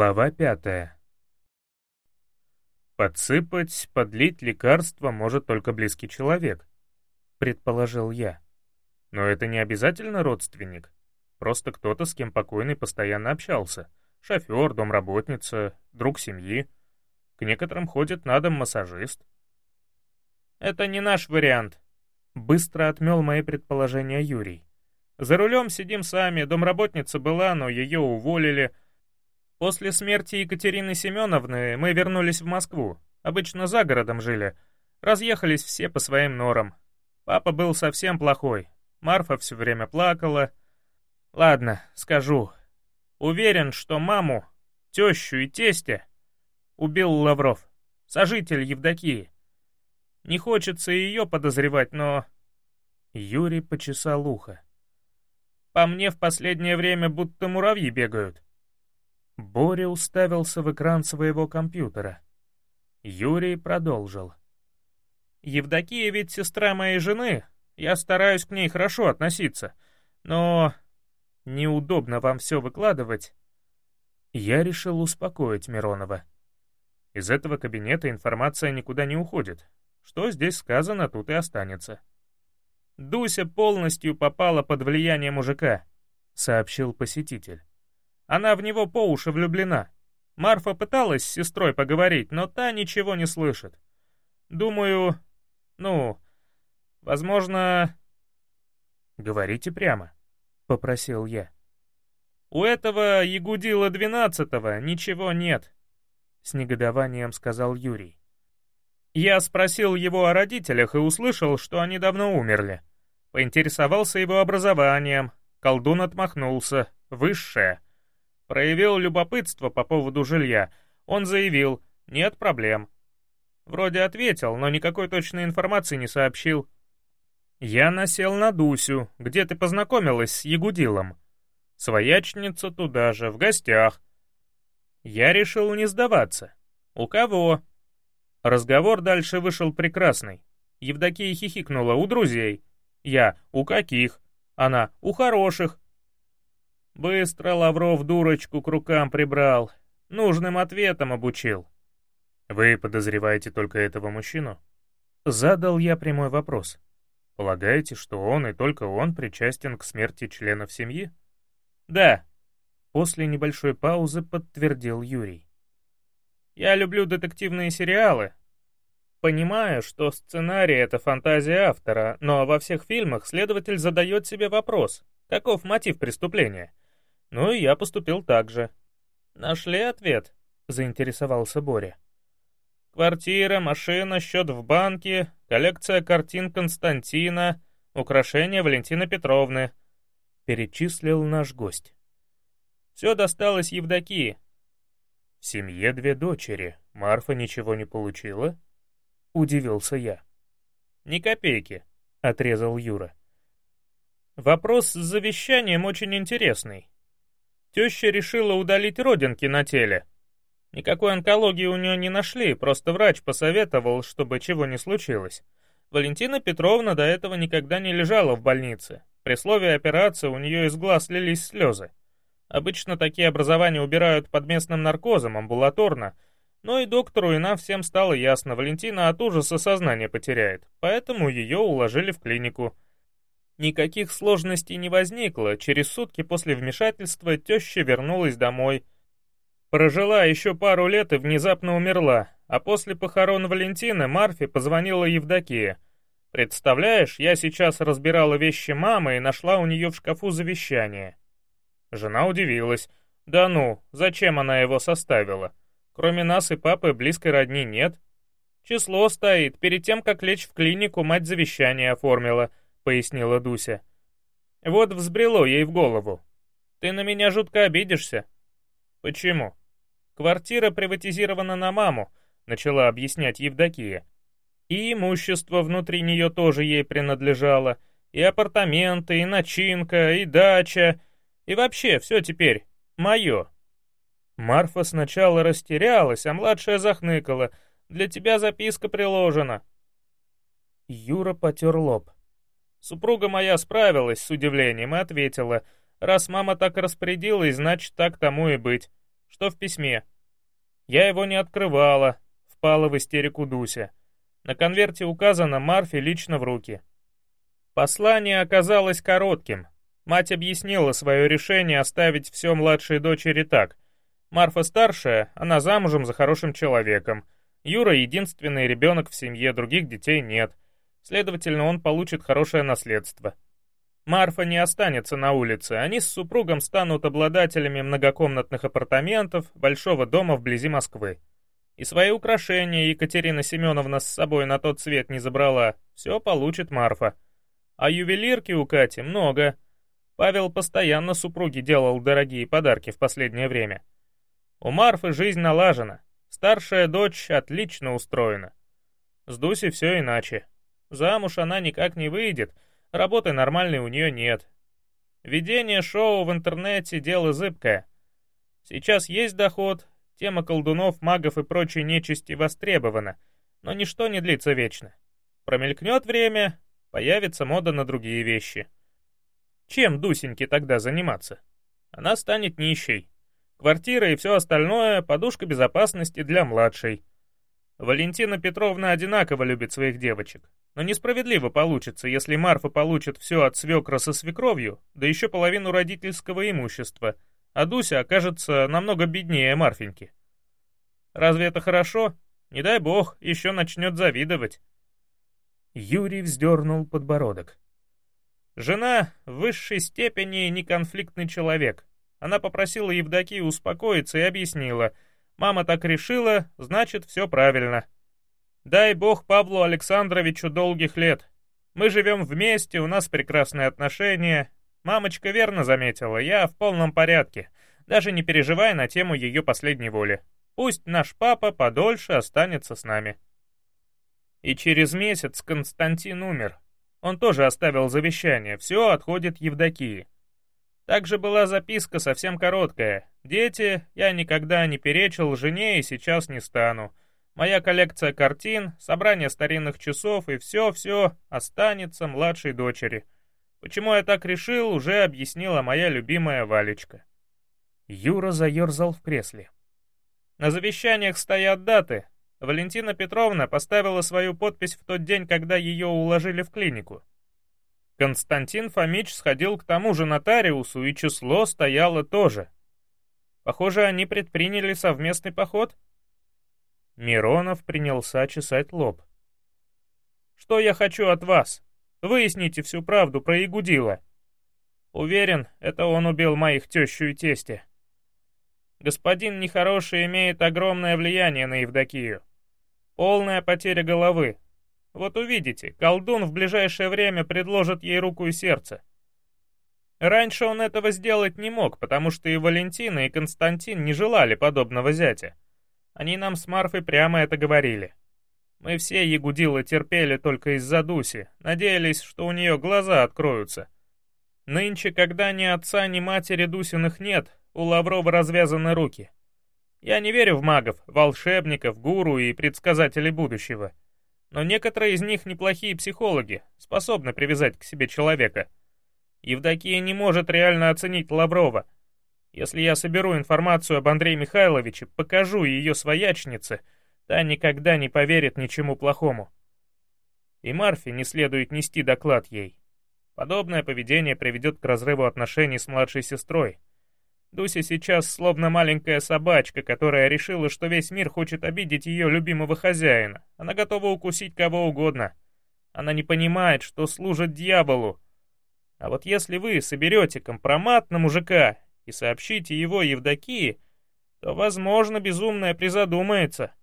Глава пятая. «Подсыпать, подлить лекарство может только близкий человек», — предположил я. «Но это не обязательно родственник. Просто кто-то, с кем покойный постоянно общался. Шофер, домработница, друг семьи. К некоторым ходит на дом массажист». «Это не наш вариант», — быстро отмел мои предположения Юрий. «За рулем сидим сами, домработница была, но ее уволили». После смерти Екатерины Семеновны мы вернулись в Москву. Обычно за городом жили. Разъехались все по своим норам. Папа был совсем плохой. Марфа все время плакала. Ладно, скажу. Уверен, что маму, тещу и тестя убил Лавров, сожитель Евдокии. Не хочется ее подозревать, но... Юрий почесал ухо. По мне в последнее время будто муравьи бегают. Боря уставился в экран своего компьютера. Юрий продолжил. «Евдокия ведь сестра моей жены. Я стараюсь к ней хорошо относиться. Но неудобно вам все выкладывать». Я решил успокоить Миронова. Из этого кабинета информация никуда не уходит. Что здесь сказано, тут и останется. «Дуся полностью попала под влияние мужика», — сообщил посетитель. Она в него по уши влюблена. Марфа пыталась с сестрой поговорить, но та ничего не слышит. Думаю, ну, возможно... «Говорите прямо», — попросил я. «У этого Ягудила двенадцатого ничего нет», — с негодованием сказал Юрий. Я спросил его о родителях и услышал, что они давно умерли. Поинтересовался его образованием. Колдун отмахнулся. Высшее. Проявил любопытство по поводу жилья. Он заявил, нет проблем. Вроде ответил, но никакой точной информации не сообщил. Я насел на Дусю, где ты познакомилась с Ягудилом. Своячница туда же, в гостях. Я решил не сдаваться. У кого? Разговор дальше вышел прекрасный. Евдокия хихикнула у друзей. Я «У каких?» Она «У хороших». Быстро Лавров дурочку к рукам прибрал, нужным ответом обучил. «Вы подозреваете только этого мужчину?» Задал я прямой вопрос. «Полагаете, что он и только он причастен к смерти членов семьи?» «Да», — после небольшой паузы подтвердил Юрий. «Я люблю детективные сериалы. Понимаю, что сценарий — это фантазия автора, но во всех фильмах следователь задает себе вопрос, каков мотив преступления. Ну и я поступил так же. «Нашли ответ?» — заинтересовался Боря. «Квартира, машина, счет в банке, коллекция картин Константина, украшения Валентины Петровны», — перечислил наш гость. «Все досталось Евдокии». «В семье две дочери. Марфа ничего не получила?» — удивился я. «Ни копейки», — отрезал Юра. «Вопрос с завещанием очень интересный. Теща решила удалить родинки на теле. Никакой онкологии у нее не нашли, просто врач посоветовал, чтобы чего не случилось. Валентина Петровна до этого никогда не лежала в больнице. При слове операции у нее из глаз лились слезы. Обычно такие образования убирают под местным наркозом, амбулаторно, но и доктору, и нам всем стало ясно, Валентина от ужаса сознание потеряет, поэтому ее уложили в клинику. Никаких сложностей не возникло, через сутки после вмешательства теща вернулась домой. Прожила еще пару лет и внезапно умерла, а после похорон Валентины Марфе позвонила Евдокия. Представляешь, я сейчас разбирала вещи мамы и нашла у нее в шкафу завещание. Жена удивилась. Да ну, зачем она его составила? Кроме нас и папы близкой родни нет. Число стоит, перед тем, как лечь в клинику, мать завещание оформила —— пояснила Дуся. «Вот взбрело ей в голову. Ты на меня жутко обидишься». «Почему?» «Квартира приватизирована на маму», — начала объяснять Евдокия. «И имущество внутри нее тоже ей принадлежало, и апартаменты, и начинка, и дача, и вообще все теперь мое». Марфа сначала растерялась, а младшая захныкала. «Для тебя записка приложена». Юра потер лоб. Супруга моя справилась с удивлением и ответила, раз мама так распорядилась, значит, так тому и быть. что в письме. Я его не открывала, впала в истерику Дуся. На конверте указано Марфе лично в руки. Послание оказалось коротким. Мать объяснила свое решение оставить все младшей дочери так. Марфа старшая, она замужем за хорошим человеком. Юра единственный ребенок в семье, других детей нет. Следовательно, он получит хорошее наследство. Марфа не останется на улице, они с супругом станут обладателями многокомнатных апартаментов, большого дома вблизи Москвы. И свои украшения Екатерина Семеновна с собой на тот свет не забрала, все получит Марфа. А ювелирки у Кати много. Павел постоянно супруге делал дорогие подарки в последнее время. У Марфы жизнь налажена, старшая дочь отлично устроена. С Дусей все иначе. Замуж она никак не выйдет — Работы нормальной у нее нет. Ведение шоу в интернете — дело зыбкое. Сейчас есть доход, тема колдунов, магов и прочей нечисти востребована, но ничто не длится вечно. Промелькнет время, появится мода на другие вещи. Чем Дусеньке тогда заниматься? Она станет нищей. Квартира и все остальное — подушка безопасности для младшей. Валентина Петровна одинаково любит своих девочек. Но несправедливо получится, если Марфа получит все от свекра со свекровью, да еще половину родительского имущества, а Дуся окажется намного беднее Марфеньки. Разве это хорошо? Не дай бог, еще начнет завидовать. Юрий вздернул подбородок. Жена в высшей степени неконфликтный человек. Она попросила Евдокию успокоиться и объяснила, мама так решила, значит, все правильно. Дай бог Павлу Александровичу долгих лет. Мы живем вместе, у нас прекрасные отношения. Мамочка верно заметила, я в полном порядке, даже не переживая на тему ее последней воли. Пусть наш папа подольше останется с нами. И через месяц Константин умер. Он тоже оставил завещание, все отходит Евдокии. Также была записка совсем короткая. «Дети, я никогда не перечил жене и сейчас не стану. Моя коллекция картин, собрание старинных часов и все-все останется младшей дочери. Почему я так решил, уже объяснила моя любимая Валечка. Юра заерзал в кресле. На завещаниях стоят даты. Валентина Петровна поставила свою подпись в тот день, когда ее уложили в клинику. Константин Фомич сходил к тому же нотариусу, и число стояло тоже. Похоже, они предприняли совместный поход — Миронов принялся чесать лоб. «Что я хочу от вас? Выясните всю правду про Игудила. Уверен, это он убил моих тещу и тестя. Господин нехороший имеет огромное влияние на Евдокию. Полная потеря головы. Вот увидите, колдун в ближайшее время предложит ей руку и сердце. Раньше он этого сделать не мог, потому что и Валентина, и Константин не желали подобного зятя. Они нам с Марфой прямо это говорили. Мы все Ягудилы терпели только из-за Дуси, надеялись, что у нее глаза откроются. Нынче, когда ни отца, ни матери Дусиных нет, у Лаврова развязаны руки. Я не верю в магов, волшебников, гуру и предсказателей будущего. Но некоторые из них неплохие психологи, способны привязать к себе человека. Евдокия не может реально оценить Лаврова — если я соберу информацию об Андрее Михайловиче, покажу ее своячнице, та никогда не поверит ничему плохому. И Марфе не следует нести доклад ей. Подобное поведение приведет к разрыву отношений с младшей сестрой. Дуся сейчас словно маленькая собачка, которая решила, что весь мир хочет обидеть ее любимого хозяина. Она готова укусить кого угодно. Она не понимает, что служит дьяволу. А вот если вы соберете компромат на мужика и сообщите его Евдокии, то, возможно, безумная призадумается.